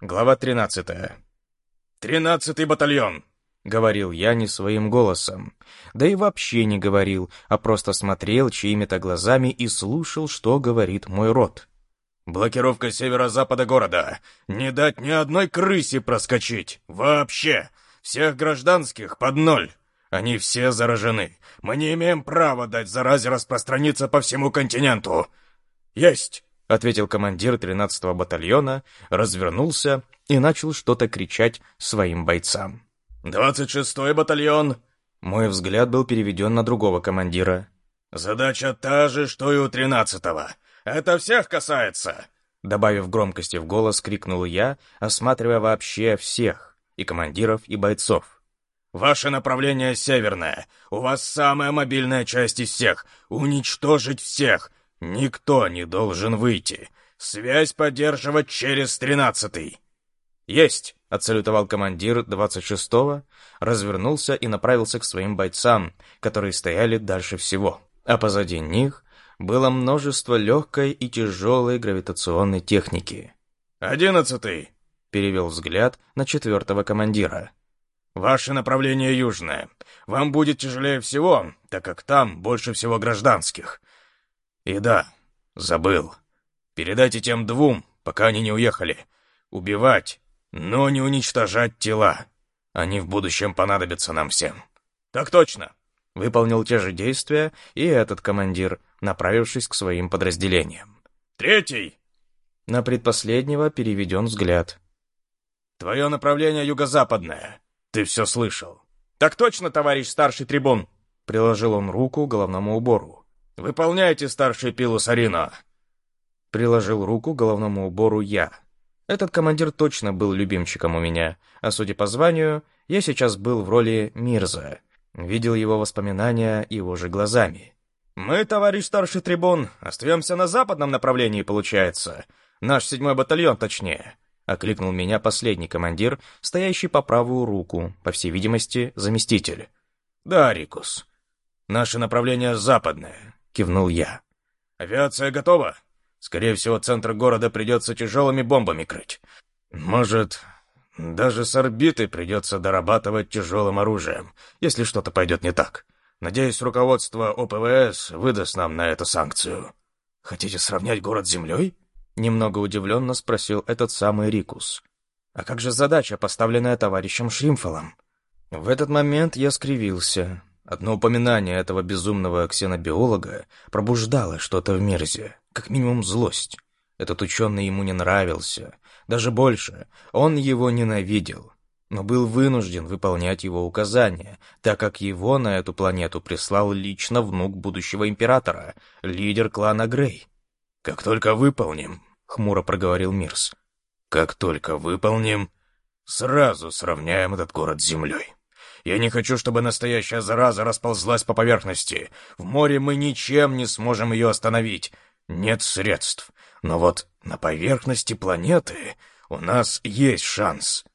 Глава 13. «Тринадцатый батальон!» — говорил я не своим голосом. Да и вообще не говорил, а просто смотрел чьими-то глазами и слушал, что говорит мой род. «Блокировка северо-запада города. Не дать ни одной крысе проскочить. Вообще. Всех гражданских под ноль. Они все заражены. Мы не имеем права дать заразе распространиться по всему континенту. Есть!» — ответил командир 13-го батальона, развернулся и начал что-то кричать своим бойцам. «Двадцать шестой батальон!» Мой взгляд был переведен на другого командира. «Задача та же, что и у тринадцатого. Это всех касается!» Добавив громкости в голос, крикнул я, осматривая вообще всех, и командиров, и бойцов. «Ваше направление северное. У вас самая мобильная часть из всех. Уничтожить всех. «Никто не должен выйти. Связь поддерживать через тринадцатый». «Есть!» — отсалютовал командир двадцать шестого, развернулся и направился к своим бойцам, которые стояли дальше всего. А позади них было множество легкой и тяжелой гравитационной техники. «Одиннадцатый!» — перевел взгляд на четвертого командира. «Ваше направление южное. Вам будет тяжелее всего, так как там больше всего гражданских. И да, забыл. Передайте тем двум, пока они не уехали. Убивать, но не уничтожать тела. Они в будущем понадобятся нам всем. Так точно. Выполнил те же действия и этот командир, направившись к своим подразделениям. Третий. На предпоследнего переведен взгляд. Твое направление юго-западное. Ты все слышал. Так точно, товарищ старший трибун. Приложил он руку к головному убору. «Выполняйте, старший Пилус Арино!» Приложил руку головному убору я. Этот командир точно был любимчиком у меня, а судя по званию, я сейчас был в роли Мирза. Видел его воспоминания его же глазами. «Мы, товарищ старший трибун, остаемся на западном направлении, получается. Наш седьмой батальон, точнее», — окликнул меня последний командир, стоящий по правую руку, по всей видимости, заместитель. «Да, Рикус. Наше направление западное кивнул я. «Авиация готова? Скорее всего, центр города придется тяжелыми бомбами крыть. Может, даже с орбиты придется дорабатывать тяжелым оружием, если что-то пойдет не так. Надеюсь, руководство ОПВС выдаст нам на это санкцию. Хотите сравнять город с землей?» Немного удивленно спросил этот самый Рикус. «А как же задача, поставленная товарищем Шримфелом?» В этот момент я скривился. Одно упоминание этого безумного ксенобиолога пробуждало что-то в Мирзе, как минимум злость. Этот ученый ему не нравился. Даже больше, он его ненавидел, но был вынужден выполнять его указания, так как его на эту планету прислал лично внук будущего императора, лидер клана Грей. «Как только выполним», — хмуро проговорил Мирс, — «как только выполним, сразу сравняем этот город с землей». Я не хочу, чтобы настоящая зараза расползлась по поверхности. В море мы ничем не сможем ее остановить. Нет средств. Но вот на поверхности планеты у нас есть шанс.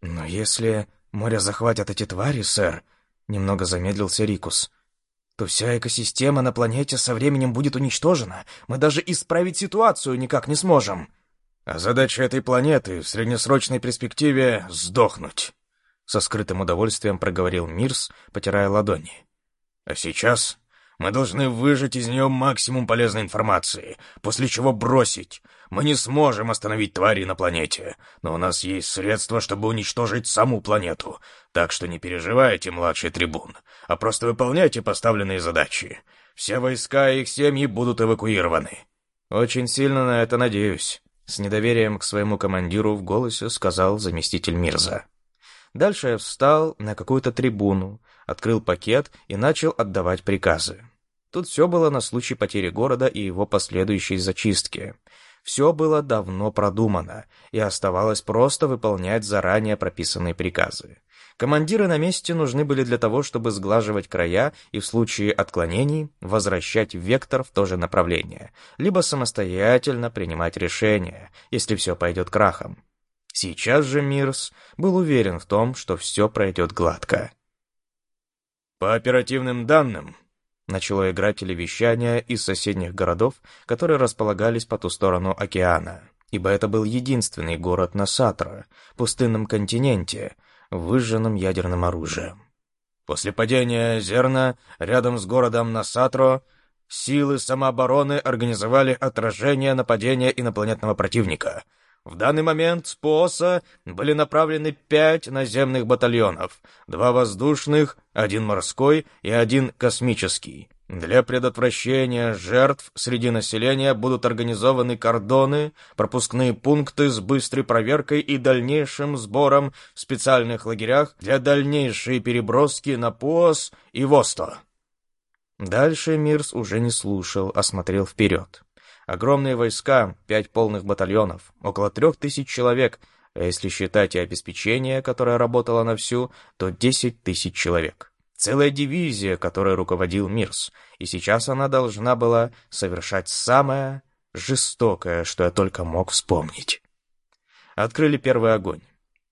Но если море захватят эти твари, сэр, немного замедлился Рикус, то вся экосистема на планете со временем будет уничтожена. Мы даже исправить ситуацию никак не сможем. А задача этой планеты в среднесрочной перспективе — сдохнуть со скрытым удовольствием проговорил Мирс, потирая ладони. «А сейчас мы должны выжать из нее максимум полезной информации, после чего бросить. Мы не сможем остановить твари на планете, но у нас есть средства, чтобы уничтожить саму планету, так что не переживайте, младший трибун, а просто выполняйте поставленные задачи. Все войска и их семьи будут эвакуированы». «Очень сильно на это надеюсь», — с недоверием к своему командиру в голосе сказал заместитель Мирза. Дальше я встал на какую-то трибуну, открыл пакет и начал отдавать приказы. Тут все было на случай потери города и его последующей зачистки. Все было давно продумано, и оставалось просто выполнять заранее прописанные приказы. Командиры на месте нужны были для того, чтобы сглаживать края и в случае отклонений возвращать вектор в то же направление, либо самостоятельно принимать решения, если все пойдет крахом. Сейчас же Мирс был уверен в том, что все пройдет гладко. По оперативным данным, начало играть телевещание из соседних городов, которые располагались по ту сторону океана. ибо это был единственный город на Сатро, пустынном континенте, выжженном ядерным оружием. После падения Зерна рядом с городом Насатро силы самообороны организовали отражение нападения инопланетного противника — в данный момент с ПОСа были направлены пять наземных батальонов, два воздушных, один морской и один космический. Для предотвращения жертв среди населения будут организованы кордоны, пропускные пункты с быстрой проверкой и дальнейшим сбором в специальных лагерях для дальнейшей переброски на ПОС и ВОСТО. Дальше Мирс уже не слушал, а смотрел вперед. Огромные войска, пять полных батальонов, около трех тысяч человек, а если считать и обеспечение, которое работало на всю, то десять тысяч человек. Целая дивизия, которой руководил Мирс, и сейчас она должна была совершать самое жестокое, что я только мог вспомнить. Открыли первый огонь.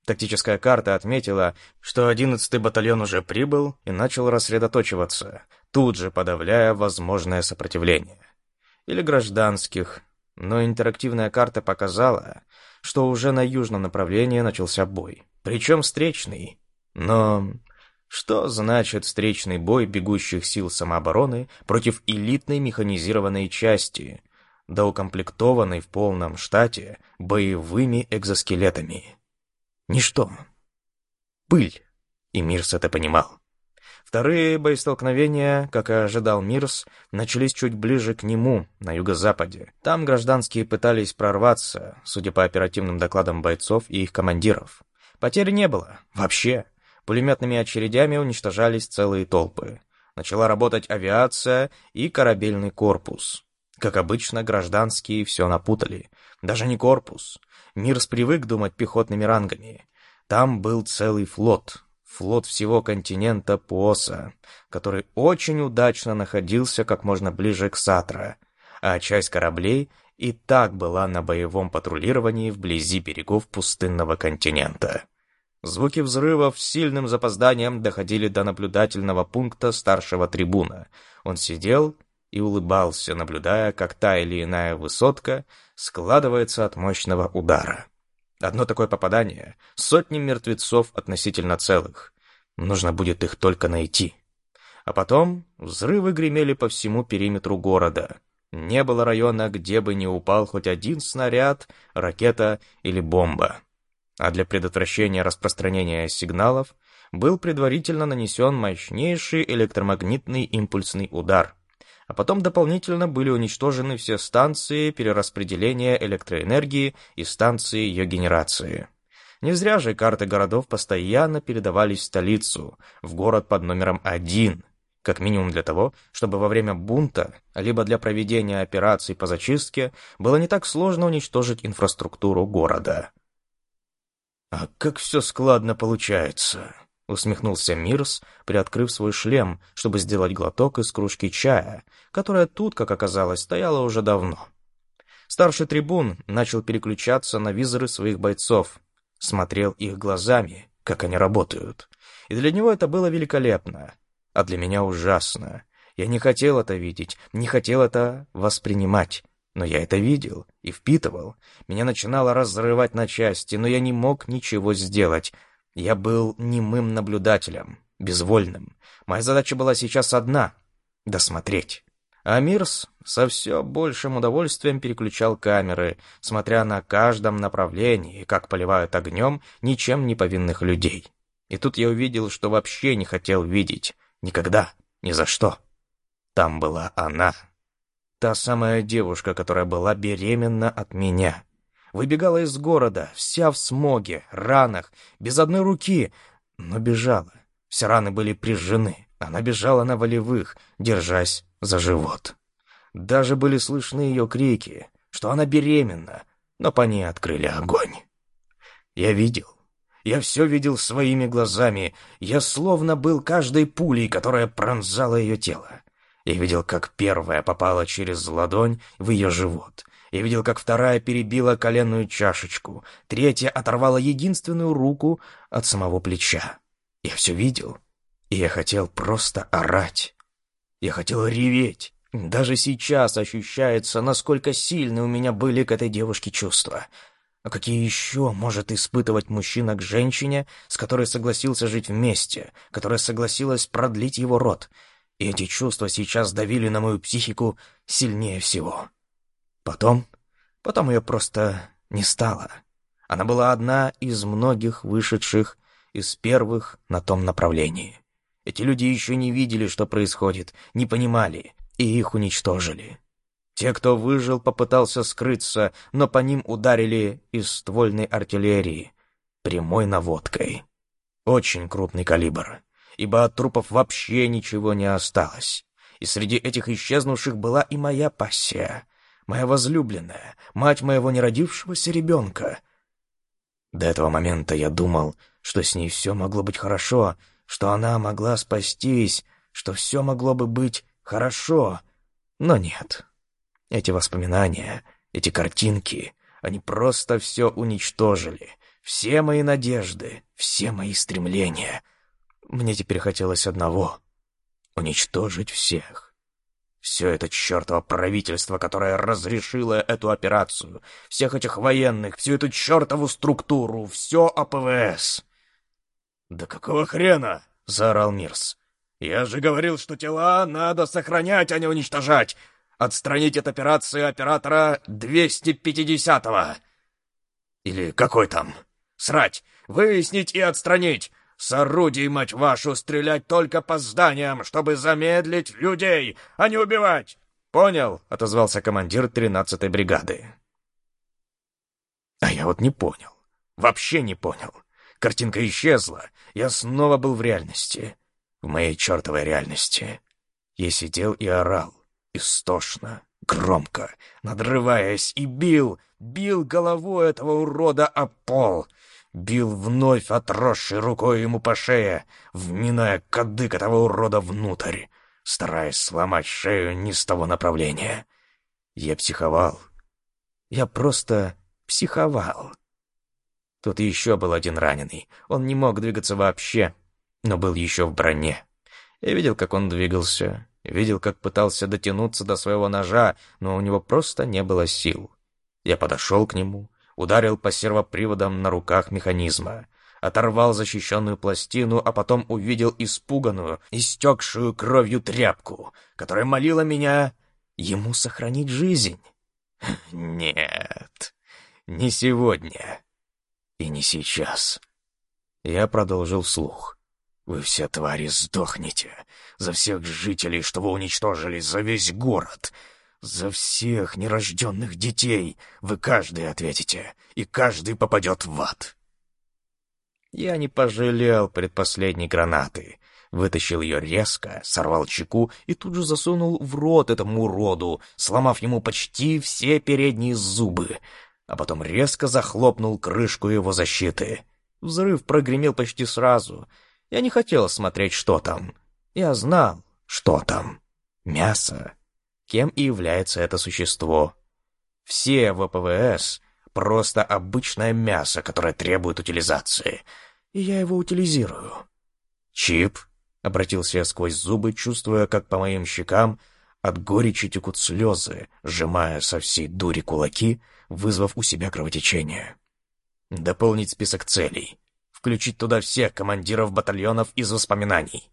Тактическая карта отметила, что 11-й батальон уже прибыл и начал рассредоточиваться, тут же подавляя возможное сопротивление или гражданских, но интерактивная карта показала, что уже на южном направлении начался бой. Причем встречный. Но что значит встречный бой бегущих сил самообороны против элитной механизированной части, да укомплектованной в полном штате боевыми экзоскелетами? Ничто. Пыль. И Мирс это понимал. Вторые боестолкновения, как и ожидал Мирс, начались чуть ближе к нему, на юго-западе. Там гражданские пытались прорваться, судя по оперативным докладам бойцов и их командиров. Потерь не было. Вообще. Пулеметными очередями уничтожались целые толпы. Начала работать авиация и корабельный корпус. Как обычно, гражданские все напутали. Даже не корпус. Мирс привык думать пехотными рангами. Там был целый флот, флот всего континента Пуоса, который очень удачно находился как можно ближе к Сатра, а часть кораблей и так была на боевом патрулировании вблизи берегов пустынного континента. Звуки взрывов с сильным запозданием доходили до наблюдательного пункта старшего трибуна. Он сидел и улыбался, наблюдая, как та или иная высотка складывается от мощного удара. Одно такое попадание — сотни мертвецов относительно целых. Нужно будет их только найти. А потом взрывы гремели по всему периметру города. Не было района, где бы не упал хоть один снаряд, ракета или бомба. А для предотвращения распространения сигналов был предварительно нанесен мощнейший электромагнитный импульсный удар а потом дополнительно были уничтожены все станции перераспределения электроэнергии и станции ее генерации. Не зря же карты городов постоянно передавались в столицу, в город под номером один, как минимум для того, чтобы во время бунта, либо для проведения операций по зачистке, было не так сложно уничтожить инфраструктуру города. «А как все складно получается!» Усмехнулся Мирс, приоткрыв свой шлем, чтобы сделать глоток из кружки чая, которая тут, как оказалось, стояла уже давно. Старший трибун начал переключаться на визоры своих бойцов, смотрел их глазами, как они работают. И для него это было великолепно, а для меня ужасно. Я не хотел это видеть, не хотел это воспринимать. Но я это видел и впитывал. Меня начинало разрывать на части, но я не мог ничего сделать, я был немым наблюдателем, безвольным. Моя задача была сейчас одна — досмотреть. А Мирс со все большим удовольствием переключал камеры, смотря на каждом направлении, как поливают огнем ничем не повинных людей. И тут я увидел, что вообще не хотел видеть. Никогда. Ни за что. Там была она. Та самая девушка, которая была беременна от меня. Выбегала из города, вся в смоге, ранах, без одной руки, но бежала. Все раны были прижжены. Она бежала на волевых, держась за живот. Даже были слышны ее крики, что она беременна, но по ней открыли огонь. Я видел. Я все видел своими глазами. Я словно был каждой пулей, которая пронзала ее тело. Я видел, как первая попала через ладонь в ее живот, я видел, как вторая перебила коленную чашечку, третья оторвала единственную руку от самого плеча. Я все видел, и я хотел просто орать. Я хотел реветь, Даже сейчас ощущается, насколько сильны у меня были к этой девушке чувства. А какие еще может испытывать мужчина к женщине, с которой согласился жить вместе, которая согласилась продлить его род? И эти чувства сейчас давили на мою психику сильнее всего. Потом... Потом ее просто не стало. Она была одна из многих вышедших из первых на том направлении. Эти люди еще не видели, что происходит, не понимали, и их уничтожили. Те, кто выжил, попытался скрыться, но по ним ударили из ствольной артиллерии, прямой наводкой. Очень крупный калибр, ибо от трупов вообще ничего не осталось. И среди этих исчезнувших была и моя пассия, моя возлюбленная, мать моего неродившегося ребенка. До этого момента я думал, что с ней все могло быть хорошо, что она могла спастись, что все могло бы быть хорошо, но нет. Эти воспоминания, эти картинки, они просто все уничтожили. Все мои надежды, все мои стремления. Мне теперь хотелось одного — уничтожить всех. Все это чертово правительство, которое разрешило эту операцию, всех этих военных, всю эту чертову структуру, все АПВС. «Да какого хрена?» — заорал Мирс. «Я же говорил, что тела надо сохранять, а не уничтожать! Отстранить от операции оператора 250-го!» «Или какой там? Срать! Выяснить и отстранить! С орудий, мать вашу, стрелять только по зданиям, чтобы замедлить людей, а не убивать!» «Понял», — отозвался командир 13-й бригады. А я вот не понял. Вообще не понял. Картинка исчезла. Я снова был в реальности. В моей чертовой реальности. Я сидел и орал. Истошно, громко, надрываясь, и бил, бил головой этого урода о пол. Бил вновь отросшей рукой ему по шее, вминая кадык этого урода внутрь, стараясь сломать шею не с того направления. Я психовал. Я просто психовал. Тут еще был один раненый. Он не мог двигаться вообще, но был еще в броне. Я видел, как он двигался, видел, как пытался дотянуться до своего ножа, но у него просто не было сил. Я подошел к нему, ударил по сервоприводам на руках механизма, оторвал защищенную пластину, а потом увидел испуганную, истекшую кровью тряпку, которая молила меня ему сохранить жизнь. Нет, не сегодня. И не сейчас. Я продолжил вслух. Вы все, твари, сдохнете. За всех жителей, что вы уничтожили, за весь город. За всех нерожденных детей. Вы каждый ответите, и каждый попадет в ад. Я не пожалел предпоследней гранаты. Вытащил ее резко, сорвал чеку и тут же засунул в рот этому уроду, сломав ему почти все передние зубы а потом резко захлопнул крышку его защиты. Взрыв прогремел почти сразу. Я не хотел смотреть, что там. Я знал, что там. Мясо. Кем и является это существо. Все ВПВС — просто обычное мясо, которое требует утилизации. И я его утилизирую. «Чип?» — обратился я сквозь зубы, чувствуя, как по моим щекам от горечи текут слезы, сжимая со всей дури кулаки — вызвав у себя кровотечение. Дополнить список целей. Включить туда всех командиров батальонов из воспоминаний.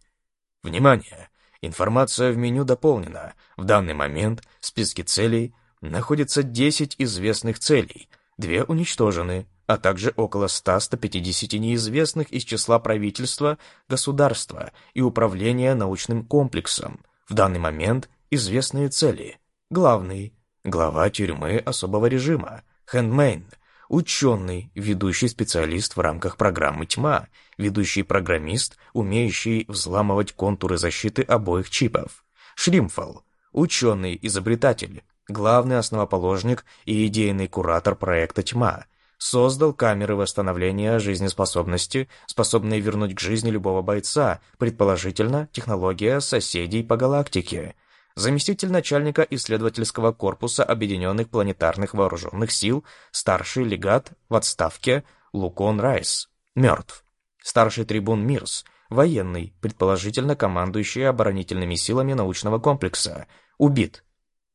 Внимание! Информация в меню дополнена. В данный момент в списке целей находится 10 известных целей, две уничтожены, а также около 100-150 неизвестных из числа правительства, государства и управления научным комплексом. В данный момент известные цели. Главный глава тюрьмы особого режима, Хэндмейн, ученый, ведущий специалист в рамках программы «Тьма», ведущий программист, умеющий взламывать контуры защиты обоих чипов, Шримфал, ученый-изобретатель, главный основоположник и идейный куратор проекта «Тьма», создал камеры восстановления жизнеспособности, способные вернуть к жизни любого бойца, предположительно, технология соседей по галактике – заместитель начальника исследовательского корпуса Объединенных планетарных вооруженных сил, старший легат в отставке Лукон Райс, мертв. Старший трибун Мирс, военный, предположительно командующий оборонительными силами научного комплекса, убит.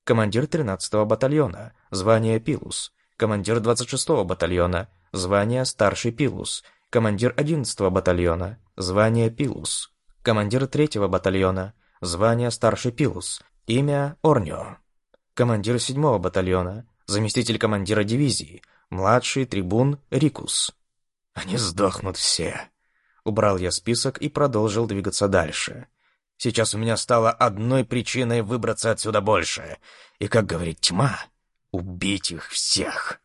Командир 13-го батальона, звание Пилус. Командир 26-го батальона, звание старший Пилус. Командир 11-го батальона, звание Пилус. Командир 3-го батальона, звание старший Пилус. Имя Орнио. Командир 7-го батальона, заместитель командира дивизии, младший трибун Рикус. Они сдохнут все. Убрал я список и продолжил двигаться дальше. Сейчас у меня стало одной причиной выбраться отсюда больше. И, как говорит тьма, убить их всех.